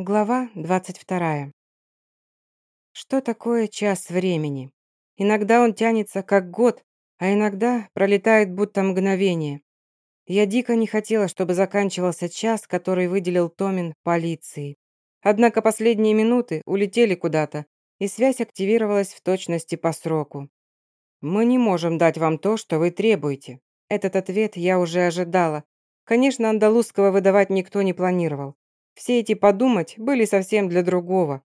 Глава 22. Что такое час времени? Иногда он тянется как год, а иногда пролетает будто мгновение. Я дико не хотела, чтобы заканчивался час, который выделил Томин полиции. Однако последние минуты улетели куда-то, и связь активировалась в точности по сроку. «Мы не можем дать вам то, что вы требуете». Этот ответ я уже ожидала. Конечно, андалузского выдавать никто не планировал. Все эти подумать были совсем для другого.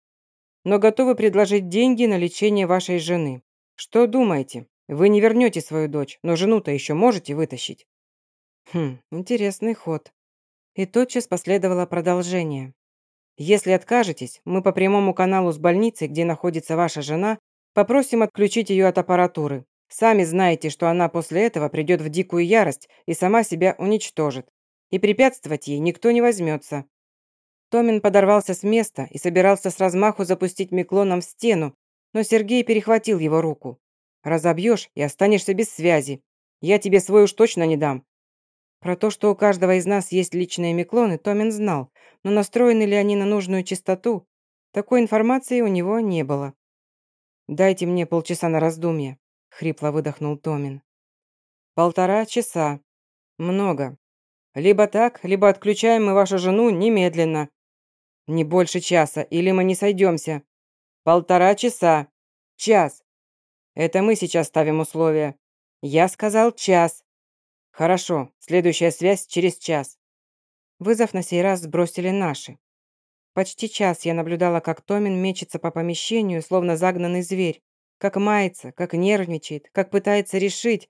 Но готовы предложить деньги на лечение вашей жены. Что думаете? Вы не вернете свою дочь, но жену-то еще можете вытащить. Хм, интересный ход. И тотчас последовало продолжение. Если откажетесь, мы по прямому каналу с больницей, где находится ваша жена, попросим отключить ее от аппаратуры. Сами знаете, что она после этого придет в дикую ярость и сама себя уничтожит. И препятствовать ей никто не возьмется. Томин подорвался с места и собирался с размаху запустить Миклоном в стену, но Сергей перехватил его руку. «Разобьешь и останешься без связи. Я тебе свой уж точно не дам». Про то, что у каждого из нас есть личные Миклоны, Томин знал, но настроены ли они на нужную частоту, такой информации у него не было. «Дайте мне полчаса на раздумье», — хрипло выдохнул Томин. «Полтора часа. Много. Либо так, либо отключаем мы вашу жену немедленно. Не больше часа, или мы не сойдемся. Полтора часа. Час. Это мы сейчас ставим условия. Я сказал час. Хорошо, следующая связь через час. Вызов на сей раз сбросили наши. Почти час я наблюдала, как Томин мечется по помещению, словно загнанный зверь, как мается, как нервничает, как пытается решить,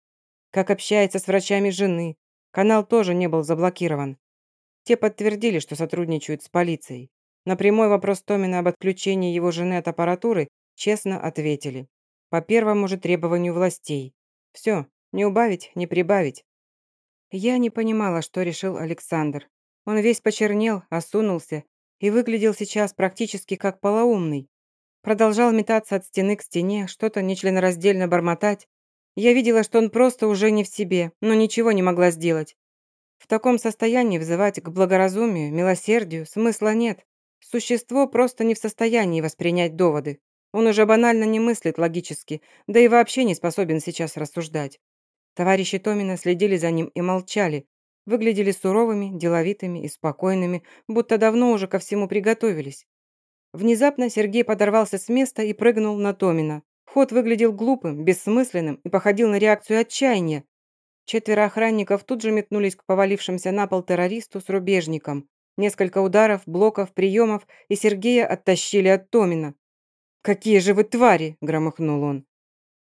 как общается с врачами жены. Канал тоже не был заблокирован. Те подтвердили, что сотрудничают с полицией. На прямой вопрос Томина об отключении его жены от аппаратуры честно ответили. По первому же требованию властей. Все, не убавить, не прибавить. Я не понимала, что решил Александр. Он весь почернел, осунулся и выглядел сейчас практически как полоумный. Продолжал метаться от стены к стене, что-то нечленораздельно бормотать. Я видела, что он просто уже не в себе, но ничего не могла сделать. В таком состоянии взывать к благоразумию, милосердию смысла нет. Существо просто не в состоянии воспринять доводы. Он уже банально не мыслит логически, да и вообще не способен сейчас рассуждать. Товарищи Томина следили за ним и молчали. Выглядели суровыми, деловитыми и спокойными, будто давно уже ко всему приготовились. Внезапно Сергей подорвался с места и прыгнул на Томина. Ход выглядел глупым, бессмысленным и походил на реакцию отчаяния. Четверо охранников тут же метнулись к повалившимся на пол террористу с рубежником. Несколько ударов, блоков, приемов, и Сергея оттащили от Томина. «Какие же вы твари!» – громыхнул он.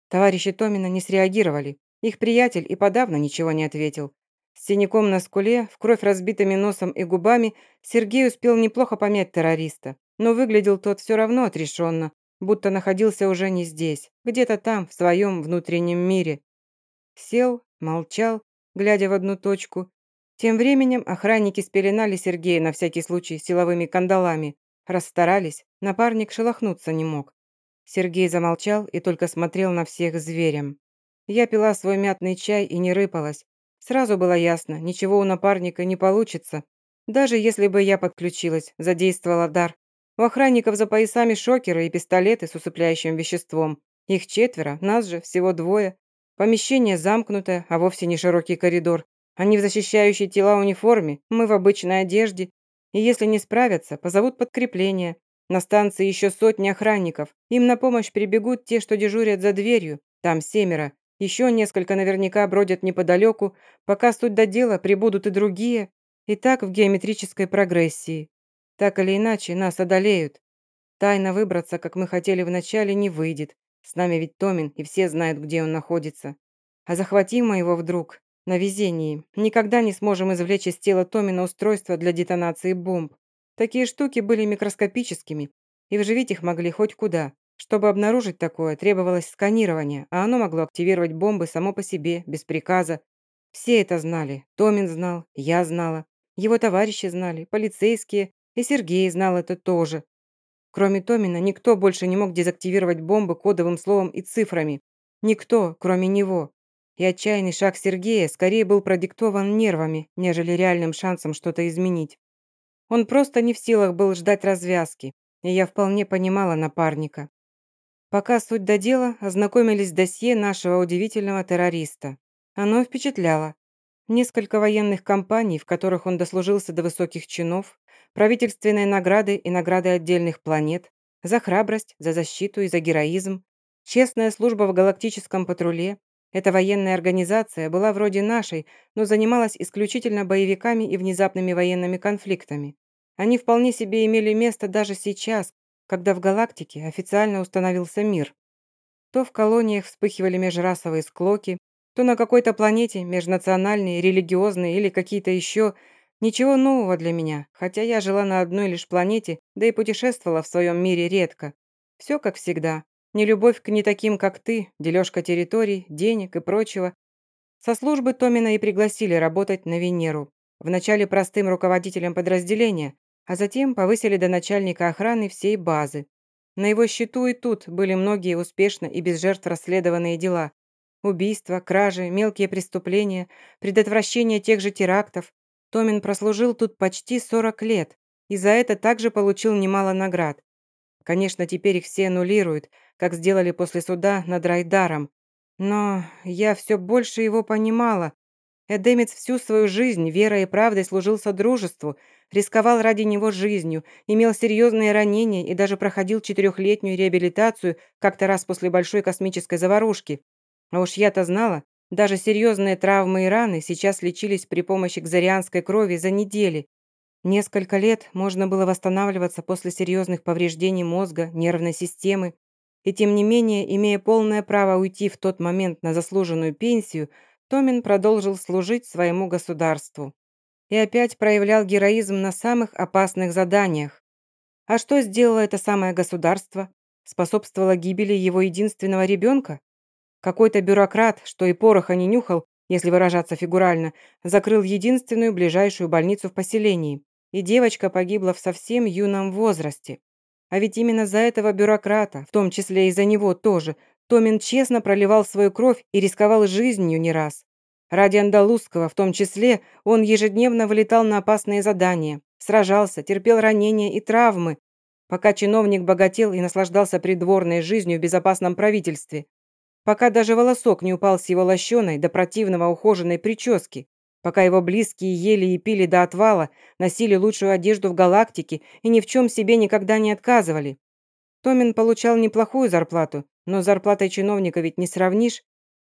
Товарищи Томина не среагировали. Их приятель и подавно ничего не ответил. С синяком на скуле, в кровь разбитыми носом и губами, Сергей успел неплохо помять террориста, но выглядел тот все равно отрешенно, будто находился уже не здесь, где-то там, в своем внутреннем мире. Сел, молчал, глядя в одну точку, тем временем охранники спеленали Сергея на всякий случай силовыми кандалами. Расстарались, напарник шелохнуться не мог. Сергей замолчал и только смотрел на всех зверем. Я пила свой мятный чай и не рыпалась. Сразу было ясно, ничего у напарника не получится. Даже если бы я подключилась, задействовала дар. У охранников за поясами шокеры и пистолеты с усыпляющим веществом. Их четверо, нас же всего двое. Помещение замкнутое, а вовсе не широкий коридор. Они в защищающей тела униформе, мы в обычной одежде. И если не справятся, позовут подкрепление. На станции еще сотни охранников. Им на помощь прибегут те, что дежурят за дверью. Там семеро. Еще несколько наверняка бродят неподалеку. Пока суть до дела, прибудут и другие. И так в геометрической прогрессии. Так или иначе, нас одолеют. Тайно выбраться, как мы хотели вначале, не выйдет. С нами ведь Томин, и все знают, где он находится. А захватим мы его вдруг, на везении. Никогда не сможем извлечь из тела Томина устройство для детонации бомб. Такие штуки были микроскопическими, и вживить их могли хоть куда. Чтобы обнаружить такое, требовалось сканирование, а оно могло активировать бомбы само по себе, без приказа. Все это знали. Томин знал, я знала. Его товарищи знали, полицейские, и Сергей знал это тоже. Кроме Томина, никто больше не мог дезактивировать бомбы кодовым словом и цифрами. Никто, кроме него. И отчаянный шаг Сергея скорее был продиктован нервами, нежели реальным шансом что-то изменить. Он просто не в силах был ждать развязки, и я вполне понимала напарника. Пока суть до дела, ознакомились с досье нашего удивительного террориста. Оно впечатляло. Несколько военных компаний, в которых он дослужился до высоких чинов, правительственные награды и награды отдельных планет, за храбрость, за защиту и за героизм, честная служба в галактическом патруле. Эта военная организация была вроде нашей, но занималась исключительно боевиками и внезапными военными конфликтами. Они вполне себе имели место даже сейчас, когда в галактике официально установился мир. То в колониях вспыхивали межрасовые склоки, то на какой-то планете межнациональные, религиозные или какие-то еще. Ничего нового для меня, хотя я жила на одной лишь планете, да и путешествовала в своем мире редко. Все как всегда. Нелюбовь к не таким, как ты, дележка территорий, денег и прочего. Со службы Томина и пригласили работать на Венеру. Вначале простым руководителем подразделения, а затем повысили до начальника охраны всей базы. На его счету и тут были многие успешно и без жертв расследованные дела. Убийства, кражи, мелкие преступления, предотвращение тех же терактов. Томин прослужил тут почти 40 лет и за это также получил немало наград. Конечно, теперь их все аннулируют, как сделали после суда над Райдаром. Но я все больше его понимала. Эдемец всю свою жизнь верой и правдой служил Содружеству, рисковал ради него жизнью, имел серьезные ранения и даже проходил четырехлетнюю реабилитацию как-то раз после большой космической заварушки. А уж я-то знала, даже серьезные травмы и раны сейчас лечились при помощи кзарианской крови за недели. Несколько лет можно было восстанавливаться после серьезных повреждений мозга, нервной системы. И тем не менее, имея полное право уйти в тот момент на заслуженную пенсию, Томин продолжил служить своему государству. И опять проявлял героизм на самых опасных заданиях. А что сделало это самое государство? Способствовало гибели его единственного ребенка? Какой-то бюрократ, что и пороха не нюхал, если выражаться фигурально, закрыл единственную ближайшую больницу в поселении, и девочка погибла в совсем юном возрасте. А ведь именно за этого бюрократа, в том числе и за него тоже, Томин честно проливал свою кровь и рисковал жизнью не раз. Ради Андалузского, в том числе, он ежедневно вылетал на опасные задания, сражался, терпел ранения и травмы, пока чиновник богател и наслаждался придворной жизнью в безопасном правительстве, пока даже волосок не упал с его лощеной до противного ухоженной прически, пока его близкие ели и пили до отвала, носили лучшую одежду в галактике и ни в чем себе никогда не отказывали. Томин получал неплохую зарплату, но с зарплатой чиновника ведь не сравнишь.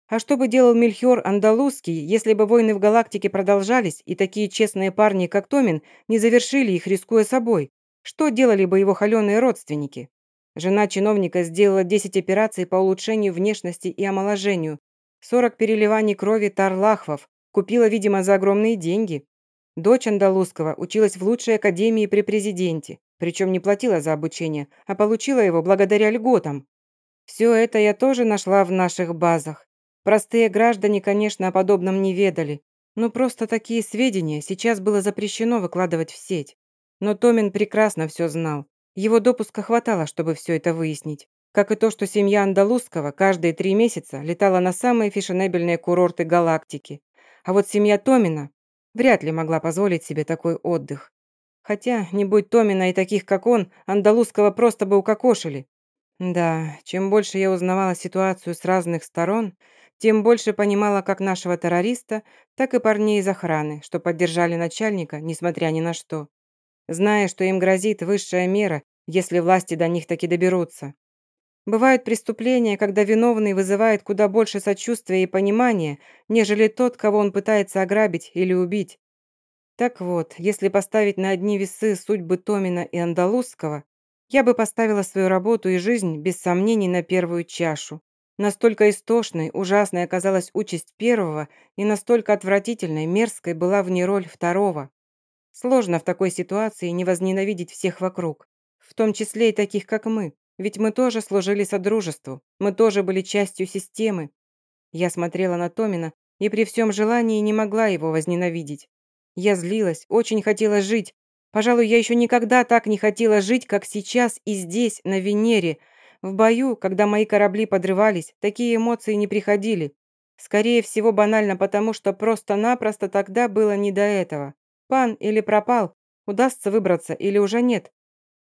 А что бы делал Мельхиор Андалузский, если бы войны в галактике продолжались, и такие честные парни, как Томин, не завершили их, рискуя собой? Что делали бы его холеные родственники? Жена чиновника сделала 10 операций по улучшению внешности и омоложению, 40 переливаний крови тарлахвов, купила, видимо, за огромные деньги. Дочь Андалузского училась в лучшей академии при президенте, причем не платила за обучение, а получила его благодаря льготам. Все это я тоже нашла в наших базах. Простые граждане, конечно, о подобном не ведали, но просто такие сведения сейчас было запрещено выкладывать в сеть. Но Томин прекрасно все знал. Его допуска хватало, чтобы все это выяснить. Как и то, что семья Андалузского каждые три месяца летала на самые фешенебельные курорты галактики. А вот семья Томина вряд ли могла позволить себе такой отдых. Хотя, не будь Томина и таких, как он, Андалузского просто бы укокошили. Да, чем больше я узнавала ситуацию с разных сторон, тем больше понимала как нашего террориста, так и парней из охраны, что поддержали начальника, несмотря ни на что зная, что им грозит высшая мера, если власти до них таки доберутся. Бывают преступления, когда виновный вызывает куда больше сочувствия и понимания, нежели тот, кого он пытается ограбить или убить. Так вот, если поставить на одни весы судьбы Томина и Андалузского, я бы поставила свою работу и жизнь без сомнений на первую чашу. Настолько истошной, ужасной оказалась участь первого, и настолько отвратительной, мерзкой была в ней роль второго. Сложно в такой ситуации не возненавидеть всех вокруг, в том числе и таких, как мы, ведь мы тоже служили Содружеству, мы тоже были частью системы. Я смотрела на Томина и при всем желании не могла его возненавидеть. Я злилась, очень хотела жить. Пожалуй, я еще никогда так не хотела жить, как сейчас и здесь, на Венере. В бою, когда мои корабли подрывались, такие эмоции не приходили. Скорее всего, банально потому, что просто-напросто тогда было не до этого. Пан или пропал, удастся выбраться или уже нет.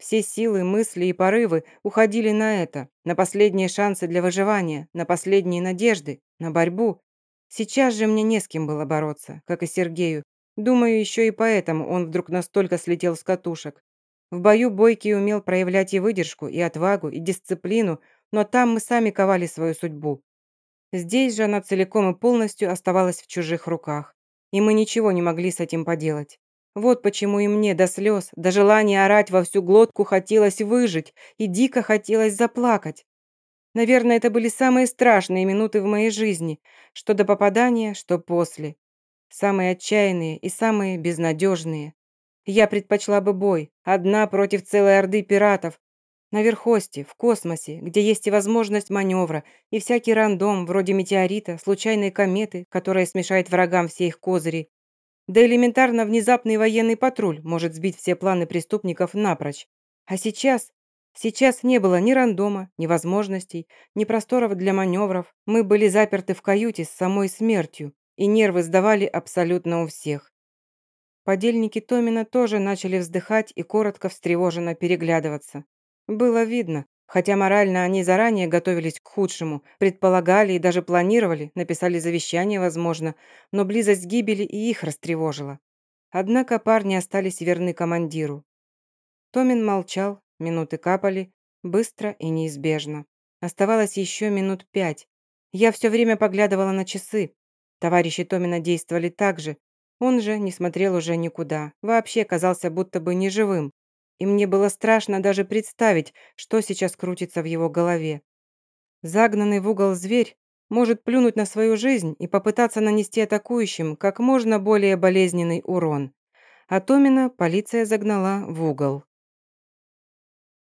Все силы, мысли и порывы уходили на это, на последние шансы для выживания, на последние надежды, на борьбу. Сейчас же мне не с кем было бороться, как и Сергею. Думаю, еще и поэтому он вдруг настолько слетел с катушек. В бою Бойкий умел проявлять и выдержку, и отвагу, и дисциплину, но там мы сами ковали свою судьбу. Здесь же она целиком и полностью оставалась в чужих руках, и мы ничего не могли с этим поделать. Вот почему и мне до слез, до желания орать во всю глотку хотелось выжить и дико хотелось заплакать. Наверное, это были самые страшные минуты в моей жизни, что до попадания, что после. Самые отчаянные и самые безнадежные. Я предпочла бы бой, одна против целой орды пиратов. На верхости, в космосе, где есть и возможность маневра, и всякий рандом, вроде метеорита, случайной кометы, которая смешает врагам все их козыри, да элементарно внезапный военный патруль может сбить все планы преступников напрочь. А сейчас... Сейчас не было ни рандома, ни возможностей, ни просторов для маневров. Мы были заперты в каюте с самой смертью, и нервы сдавали абсолютно у всех. Подельники Томина тоже начали вздыхать и коротко встревоженно переглядываться. Было видно, Хотя морально они заранее готовились к худшему, предполагали и даже планировали, написали завещание, возможно, но близость гибели и их растревожила. Однако парни остались верны командиру. Томин молчал, минуты капали, быстро и неизбежно. Оставалось еще минут пять. Я все время поглядывала на часы. Товарищи Томина действовали так же. Он же не смотрел уже никуда, вообще казался будто бы неживым и мне было страшно даже представить, что сейчас крутится в его голове. Загнанный в угол зверь может плюнуть на свою жизнь и попытаться нанести атакующим как можно более болезненный урон. А Томина полиция загнала в угол.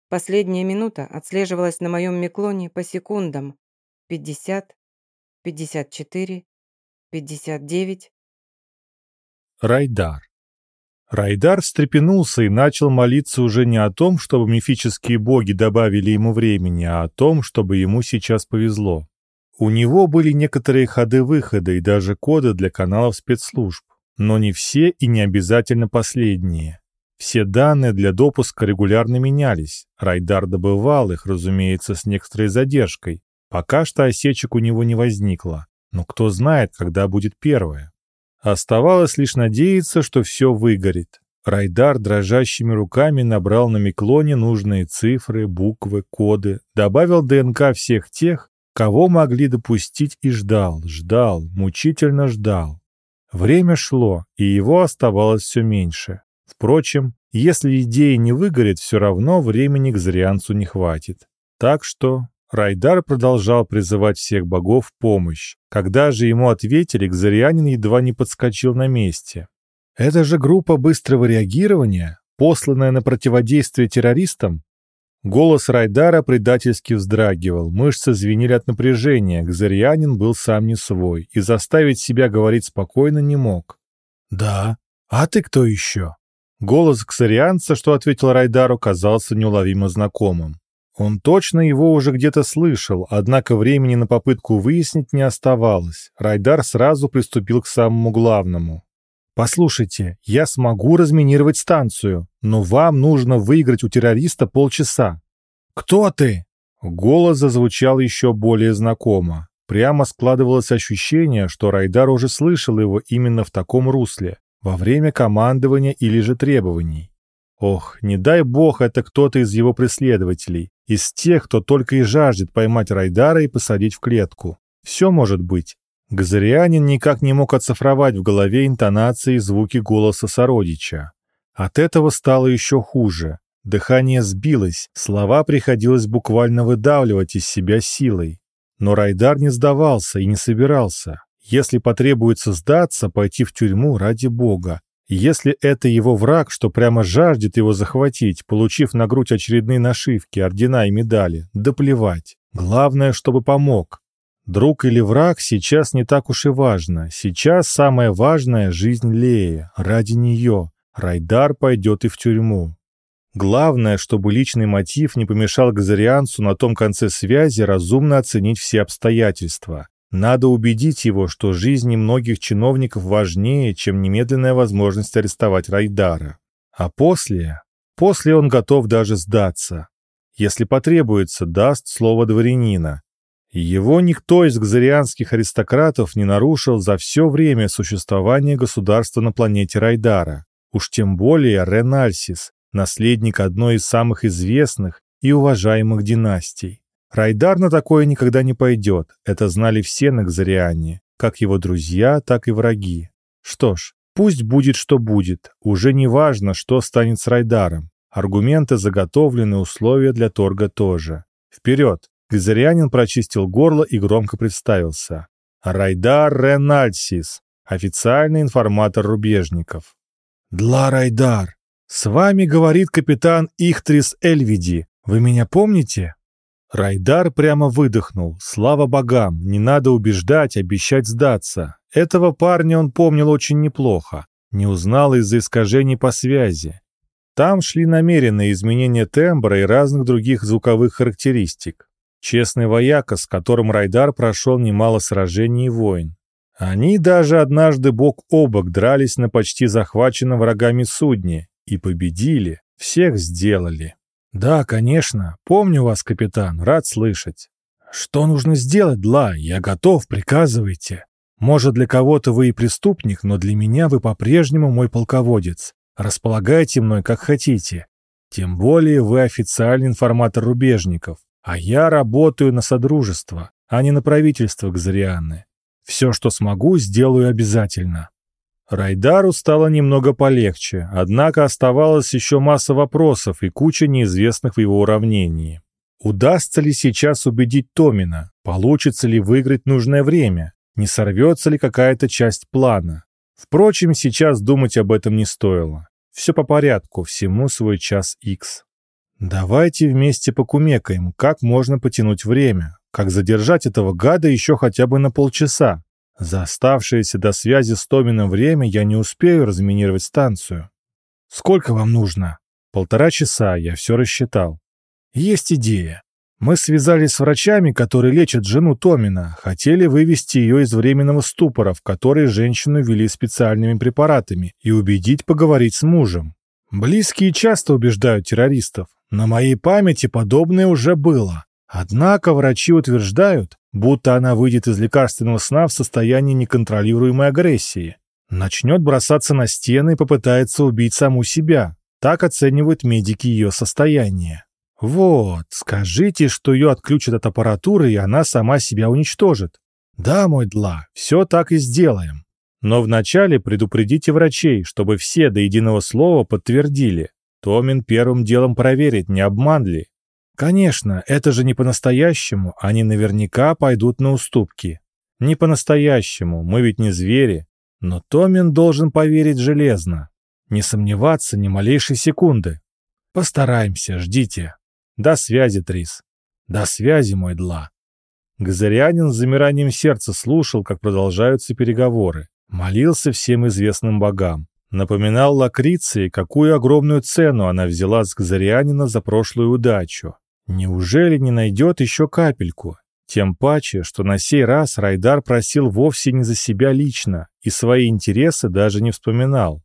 Последняя минута отслеживалась на моем миклоне по секундам. 50, 54, 59. Райдар. Райдар встрепенулся и начал молиться уже не о том, чтобы мифические боги добавили ему времени, а о том, чтобы ему сейчас повезло. У него были некоторые ходы-выходы и даже коды для каналов спецслужб, но не все и не обязательно последние. Все данные для допуска регулярно менялись. Райдар добывал их, разумеется, с некоторой задержкой. Пока что осечек у него не возникло. Но кто знает, когда будет первое. Оставалось лишь надеяться, что все выгорит. Райдар дрожащими руками набрал на Миклоне нужные цифры, буквы, коды, добавил ДНК всех тех, кого могли допустить и ждал, ждал, мучительно ждал. Время шло, и его оставалось все меньше. Впрочем, если идея не выгорит, все равно времени к Зрианцу не хватит. Так что Райдар продолжал призывать всех богов в помощь. Когда же ему ответили, Кзарианин едва не подскочил на месте. «Это же группа быстрого реагирования, посланная на противодействие террористам?» Голос Райдара предательски вздрагивал, мышцы звенели от напряжения, Кзарианин был сам не свой и заставить себя говорить спокойно не мог. «Да? А ты кто еще?» Голос ксарианца, что ответил Райдару, казался неуловимо знакомым. Он точно его уже где-то слышал, однако времени на попытку выяснить не оставалось. Райдар сразу приступил к самому главному. «Послушайте, я смогу разминировать станцию, но вам нужно выиграть у террориста полчаса». «Кто ты?» Голос зазвучал еще более знакомо. Прямо складывалось ощущение, что Райдар уже слышал его именно в таком русле, во время командования или же требований. Ох, не дай бог это кто-то из его преследователей, из тех, кто только и жаждет поймать Райдара и посадить в клетку. Все может быть. Газарианин никак не мог оцифровать в голове интонации и звуки голоса сородича. От этого стало еще хуже. Дыхание сбилось, слова приходилось буквально выдавливать из себя силой. Но Райдар не сдавался и не собирался. Если потребуется сдаться, пойти в тюрьму ради бога. Если это его враг, что прямо жаждет его захватить, получив на грудь очередные нашивки, ордена и медали, да плевать. Главное, чтобы помог. Друг или враг сейчас не так уж и важно. Сейчас самое важное — жизнь Леи. Ради нее. Райдар пойдет и в тюрьму. Главное, чтобы личный мотив не помешал Газарианцу на том конце связи разумно оценить все обстоятельства. Надо убедить его, что жизни многих чиновников важнее, чем немедленная возможность арестовать Райдара. А после... После он готов даже сдаться. Если потребуется, даст слово дворянина. Его никто из гзарианских аристократов не нарушил за все время существования государства на планете Райдара. Уж тем более Ренальсис, наследник одной из самых известных и уважаемых династий. Райдар на такое никогда не пойдет, это знали все на Гзариане, как его друзья, так и враги. Что ж, пусть будет, что будет, уже не важно, что станет с Райдаром. Аргументы заготовлены, условия для торга тоже. Вперед! Гзарианин прочистил горло и громко представился. Райдар Ренальсис, официальный информатор рубежников. «Дла Райдар, с вами говорит капитан Ихтрис Эльвиди. Вы меня помните?» Райдар прямо выдохнул. Слава богам, не надо убеждать, обещать сдаться. Этого парня он помнил очень неплохо. Не узнал из-за искажений по связи. Там шли намеренные изменения тембра и разных других звуковых характеристик. Честный вояка, с которым Райдар прошел немало сражений и войн. Они даже однажды бок о бок дрались на почти захваченном врагами судне и победили, всех сделали. «Да, конечно. Помню вас, капитан. Рад слышать. Что нужно сделать, Дла? Я готов, приказывайте. Может, для кого-то вы и преступник, но для меня вы по-прежнему мой полководец. Располагайте мной, как хотите. Тем более вы официальный информатор рубежников. А я работаю на Содружество, а не на правительство Гзарианы. Все, что смогу, сделаю обязательно». Райдару стало немного полегче, однако оставалась еще масса вопросов и куча неизвестных в его уравнении. Удастся ли сейчас убедить Томина? Получится ли выиграть нужное время? Не сорвется ли какая-то часть плана? Впрочем, сейчас думать об этом не стоило. Все по порядку, всему свой час икс. Давайте вместе покумекаем, как можно потянуть время, как задержать этого гада еще хотя бы на полчаса. За оставшееся до связи с Томином время я не успею разминировать станцию. Сколько вам нужно? Полтора часа, я все рассчитал. Есть идея. Мы связались с врачами, которые лечат жену Томина, хотели вывести ее из временного ступора, в который женщину ввели специальными препаратами, и убедить поговорить с мужем. Близкие часто убеждают террористов. На моей памяти подобное уже было. Однако врачи утверждают, будто она выйдет из лекарственного сна в состоянии неконтролируемой агрессии. Начнет бросаться на стены и попытается убить саму себя. Так оценивают медики ее состояние. Вот, скажите, что ее отключат от аппаратуры, и она сама себя уничтожит. Да, мой Дла, все так и сделаем. Но вначале предупредите врачей, чтобы все до единого слова подтвердили. Томин первым делом проверит, не обман ли. Конечно, это же не по-настоящему, они наверняка пойдут на уступки. Не по-настоящему, мы ведь не звери. Но Томин должен поверить железно. Не сомневаться ни малейшей секунды. Постараемся, ждите. До связи, Трис. До связи, мой Дла. Газарянин с замиранием сердца слушал, как продолжаются переговоры. Молился всем известным богам. Напоминал Лакриции, какую огромную цену она взяла с Газарианина за прошлую удачу. Неужели не найдет еще капельку? Тем паче, что на сей раз Райдар просил вовсе не за себя лично и свои интересы даже не вспоминал.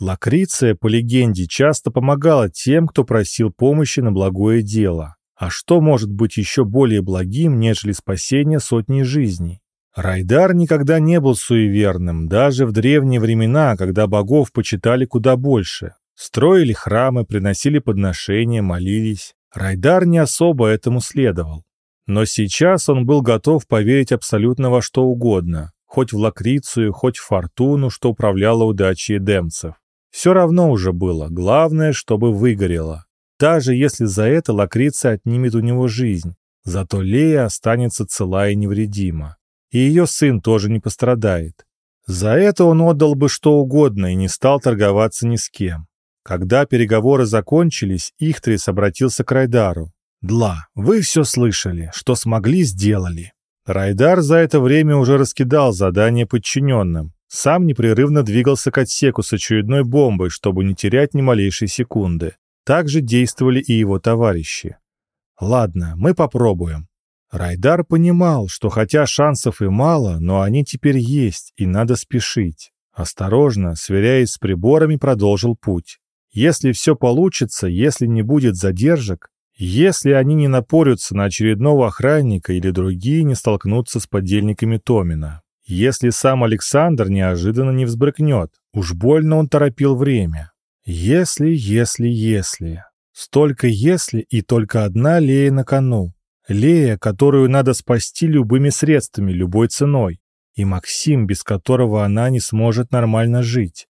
Лакриция, по легенде, часто помогала тем, кто просил помощи на благое дело. А что может быть еще более благим, нежели спасение сотни жизней? Райдар никогда не был суеверным, даже в древние времена, когда богов почитали куда больше. Строили храмы, приносили подношения, молились. Райдар не особо этому следовал. Но сейчас он был готов поверить абсолютно во что угодно, хоть в Лакрицию, хоть в Фортуну, что управляла удачей демцев. Все равно уже было, главное, чтобы выгорело. Даже если за это Лакриция отнимет у него жизнь, зато Лея останется цела и невредима и ее сын тоже не пострадает. За это он отдал бы что угодно и не стал торговаться ни с кем. Когда переговоры закончились, Ихтрис обратился к Райдару. «Дла, вы все слышали, что смогли, сделали». Райдар за это время уже раскидал задание подчиненным. Сам непрерывно двигался к отсеку с очередной бомбой, чтобы не терять ни малейшей секунды. Так же действовали и его товарищи. «Ладно, мы попробуем. Райдар понимал, что хотя шансов и мало, но они теперь есть, и надо спешить. Осторожно, сверяясь с приборами, продолжил путь. Если все получится, если не будет задержек, если они не напорются на очередного охранника или другие не столкнутся с подельниками Томина. Если сам Александр неожиданно не взбрыкнет, уж больно он торопил время. Если, если, если. Столько «если» и только одна Лея на кону. Лея, которую надо спасти любыми средствами, любой ценой. И Максим, без которого она не сможет нормально жить.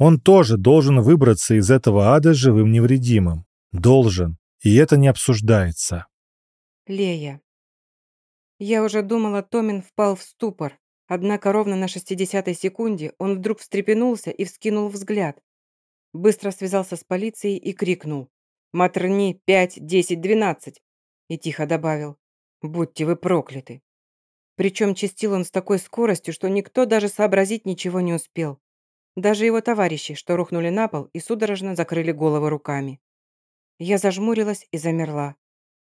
Он тоже должен выбраться из этого ада живым невредимым. Должен. И это не обсуждается. Лея. Я уже думала, Томин впал в ступор. Однако ровно на шестидесятой секунде он вдруг встрепенулся и вскинул взгляд. Быстро связался с полицией и крикнул. «Матрни пять, десять, двенадцать!» И тихо добавил. «Будьте вы прокляты!» Причем чистил он с такой скоростью, что никто даже сообразить ничего не успел. Даже его товарищи, что рухнули на пол и судорожно закрыли головы руками. Я зажмурилась и замерла.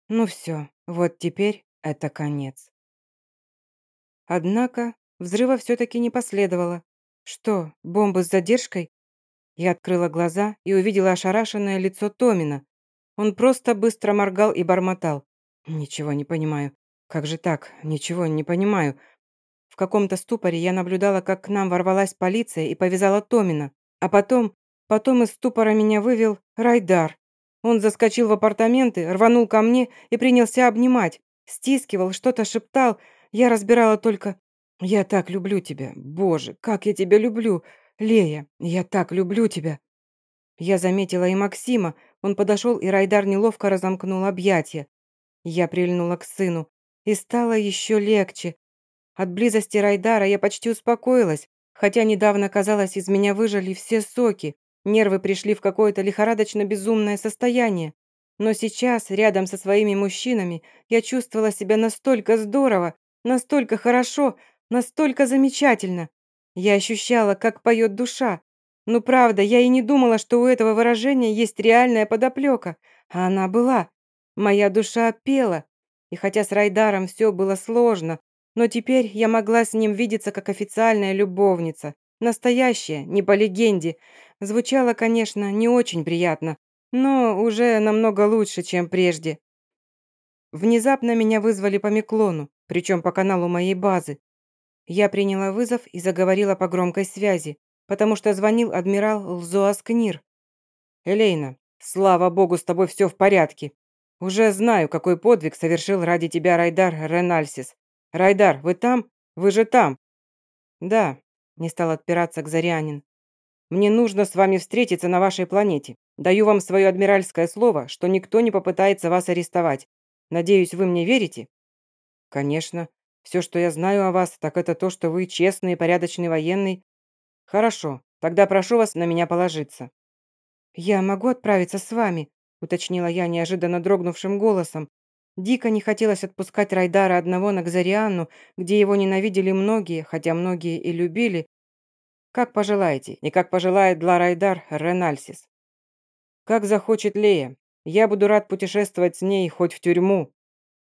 Ну все, вот теперь это конец. Однако взрыва все-таки не последовало. Что, бомбы с задержкой? Я открыла глаза и увидела ошарашенное лицо Томина. Он просто быстро моргал и бормотал. «Ничего не понимаю. Как же так? Ничего не понимаю». В каком-то ступоре я наблюдала, как к нам ворвалась полиция и повязала Томина. А потом, потом из ступора меня вывел Райдар. Он заскочил в апартаменты, рванул ко мне и принялся обнимать. Стискивал, что-то шептал. Я разбирала только «Я так люблю тебя. Боже, как я тебя люблю. Лея, я так люблю тебя». Я заметила и Максима. Он подошел, и Райдар неловко разомкнул объятия. Я прильнула к сыну. И стало еще легче. От близости Райдара я почти успокоилась, хотя недавно, казалось, из меня выжили все соки. Нервы пришли в какое-то лихорадочно-безумное состояние. Но сейчас, рядом со своими мужчинами, я чувствовала себя настолько здорово, настолько хорошо, настолько замечательно. Я ощущала, как поет душа. Ну правда, я и не думала, что у этого выражения есть реальная подоплека. А она была. Моя душа пела. И хотя с Райдаром все было сложно, но теперь я могла с ним видеться как официальная любовница. Настоящая, не по легенде. Звучало, конечно, не очень приятно, но уже намного лучше, чем прежде. Внезапно меня вызвали по Миклону, причем по каналу моей базы. Я приняла вызов и заговорила по громкой связи, потому что звонил адмирал Лзоас Книр. «Элейна, слава богу, с тобой все в порядке. Уже знаю, какой подвиг совершил ради тебя Райдар Ренальсис. Райдар, вы там? Вы же там?» «Да», — не стал отпираться Кзарянин. «Мне нужно с вами встретиться на вашей планете. Даю вам свое адмиральское слово, что никто не попытается вас арестовать. Надеюсь, вы мне верите?» «Конечно. Все, что я знаю о вас, так это то, что вы честный и порядочный военный. Хорошо, тогда прошу вас на меня положиться». «Я могу отправиться с вами?» уточнила я неожиданно дрогнувшим голосом. Дико не хотелось отпускать Райдара одного на Кзарианну, где его ненавидели многие, хотя многие и любили. Как пожелаете, и как пожелает для Райдар Ренальсис. Как захочет Лея. Я буду рад путешествовать с ней хоть в тюрьму.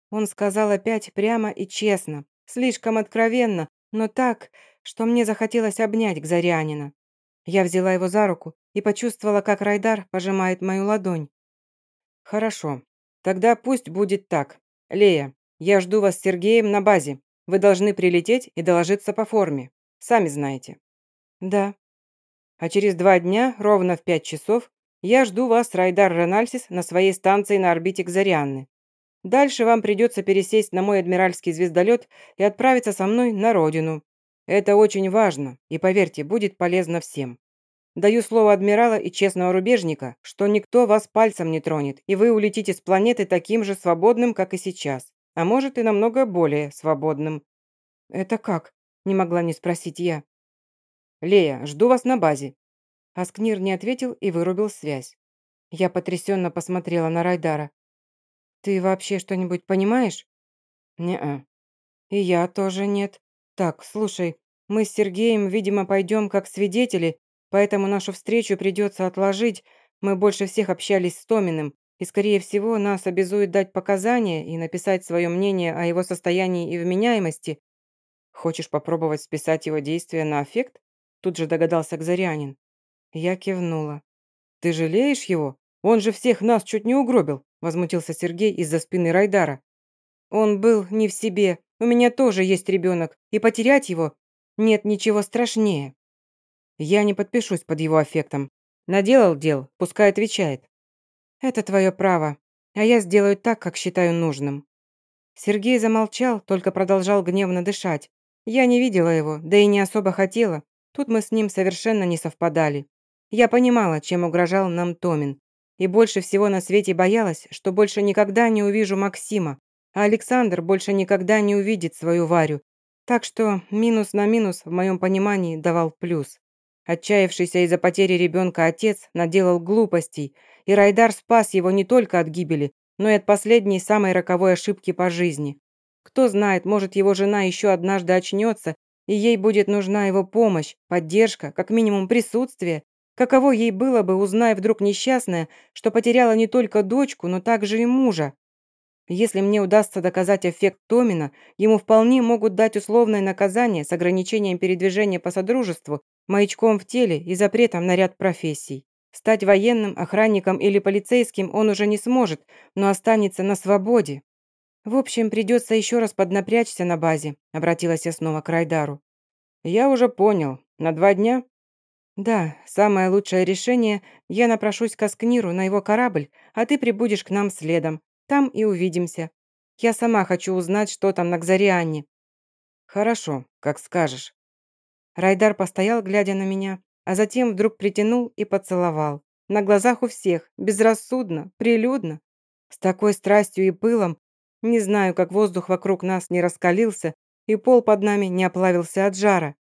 Он сказал опять прямо и честно, слишком откровенно, но так, что мне захотелось обнять Кзарианина. Я взяла его за руку и почувствовала, как Райдар пожимает мою ладонь. «Хорошо. Тогда пусть будет так. Лея, я жду вас с Сергеем на базе. Вы должны прилететь и доложиться по форме. Сами знаете». «Да». «А через два дня, ровно в пять часов, я жду вас, Райдар Рональсис, на своей станции на орбите Кзарианны. Дальше вам придется пересесть на мой адмиральский звездолет и отправиться со мной на родину. Это очень важно, и, поверьте, будет полезно всем. Даю слово адмирала и честного рубежника, что никто вас пальцем не тронет, и вы улетите с планеты таким же свободным, как и сейчас. А может, и намного более свободным». «Это как?» – не могла не спросить я. «Лея, жду вас на базе». Аскнир не ответил и вырубил связь. Я потрясенно посмотрела на Райдара. «Ты вообще что-нибудь понимаешь?» «Не-а». «И я тоже нет. Так, слушай, мы с Сергеем, видимо, пойдем как свидетели, Поэтому нашу встречу придется отложить. Мы больше всех общались с Томиным, и, скорее всего, нас обязуют дать показания и написать свое мнение о его состоянии и вменяемости. Хочешь попробовать списать его действия на аффект? Тут же догадался Кзарянин. Я кивнула. Ты жалеешь его? Он же всех нас чуть не угробил, возмутился Сергей из-за спины Райдара. Он был не в себе. У меня тоже есть ребенок, и потерять его нет ничего страшнее. Я не подпишусь под его аффектом. Наделал дел, пускай отвечает. Это твое право, а я сделаю так, как считаю нужным. Сергей замолчал, только продолжал гневно дышать. Я не видела его, да и не особо хотела. Тут мы с ним совершенно не совпадали. Я понимала, чем угрожал нам Томин. И больше всего на свете боялась, что больше никогда не увижу Максима, а Александр больше никогда не увидит свою Варю. Так что минус на минус в моем понимании давал плюс. Отчаявшийся из-за потери ребенка отец наделал глупостей, и Райдар спас его не только от гибели, но и от последней самой роковой ошибки по жизни. Кто знает, может, его жена еще однажды очнется, и ей будет нужна его помощь, поддержка, как минимум присутствие. Каково ей было бы, узная вдруг несчастная, что потеряла не только дочку, но также и мужа. Если мне удастся доказать эффект Томина, ему вполне могут дать условное наказание с ограничением передвижения по содружеству, маячком в теле и запретом на ряд профессий. Стать военным, охранником или полицейским он уже не сможет, но останется на свободе. В общем, придется еще раз поднапрячься на базе, обратилась я снова к Райдару. Я уже понял. На два дня? Да, самое лучшее решение – я напрошусь к Аскниру на его корабль, а ты прибудешь к нам следом. Там и увидимся. Я сама хочу узнать, что там на Кзарианне. Хорошо, как скажешь. Райдар постоял, глядя на меня, а затем вдруг притянул и поцеловал. На глазах у всех, безрассудно, прилюдно. С такой страстью и пылом, не знаю, как воздух вокруг нас не раскалился, и пол под нами не оплавился от жара.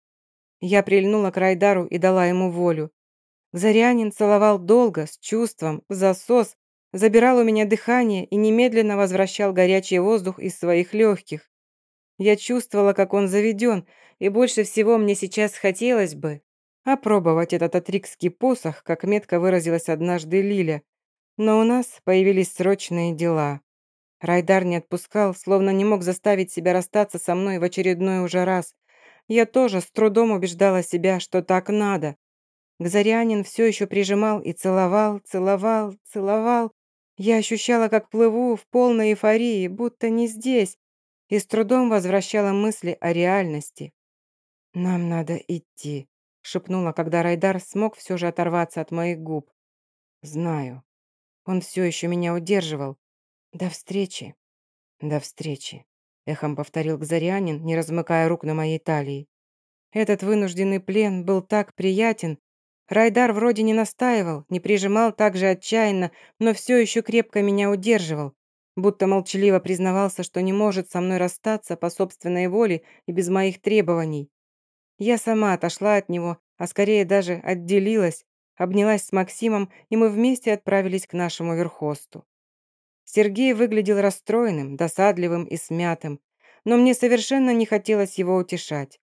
Я прильнула к Райдару и дала ему волю. Зарянин целовал долго, с чувством, засос, забирал у меня дыхание и немедленно возвращал горячий воздух из своих легких. Я чувствовала, как он заведен, и больше всего мне сейчас хотелось бы, опробовать этот атрикский посох, как метко выразилась однажды Лиля. Но у нас появились срочные дела. Райдар не отпускал, словно не мог заставить себя расстаться со мной в очередной уже раз. Я тоже с трудом убеждала себя, что так надо. Гзарянин все еще прижимал и целовал, целовал, целовал. Я ощущала, как плыву в полной эйфории, будто не здесь, и с трудом возвращала мысли о реальности. «Нам надо идти», шепнула, когда Райдар смог все же оторваться от моих губ. «Знаю. Он все еще меня удерживал. До встречи». «До встречи», — эхом повторил Гзарианин, не размыкая рук на моей талии. Этот вынужденный плен был так приятен. Райдар вроде не настаивал, не прижимал так же отчаянно, но все еще крепко меня удерживал, будто молчаливо признавался, что не может со мной расстаться по собственной воле и без моих требований. Я сама отошла от него, а скорее даже отделилась, обнялась с Максимом, и мы вместе отправились к нашему верхосту. Сергей выглядел расстроенным, досадливым и смятым, но мне совершенно не хотелось его утешать.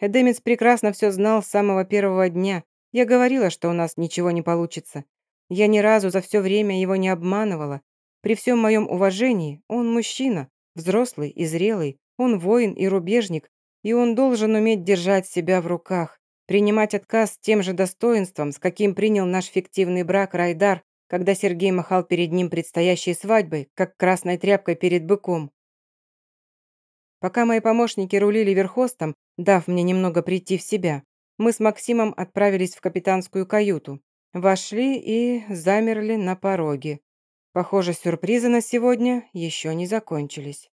Эдемец прекрасно все знал с самого первого дня. Я говорила, что у нас ничего не получится. Я ни разу за все время его не обманывала. При всем моем уважении он мужчина, взрослый и зрелый, он воин и рубежник, и он должен уметь держать себя в руках, принимать отказ с тем же достоинством, с каким принял наш фиктивный брак Райдар, когда Сергей махал перед ним предстоящей свадьбой, как красной тряпкой перед быком. Пока мои помощники рулили верхостом, дав мне немного прийти в себя, мы с Максимом отправились в капитанскую каюту. Вошли и замерли на пороге. Похоже, сюрпризы на сегодня еще не закончились.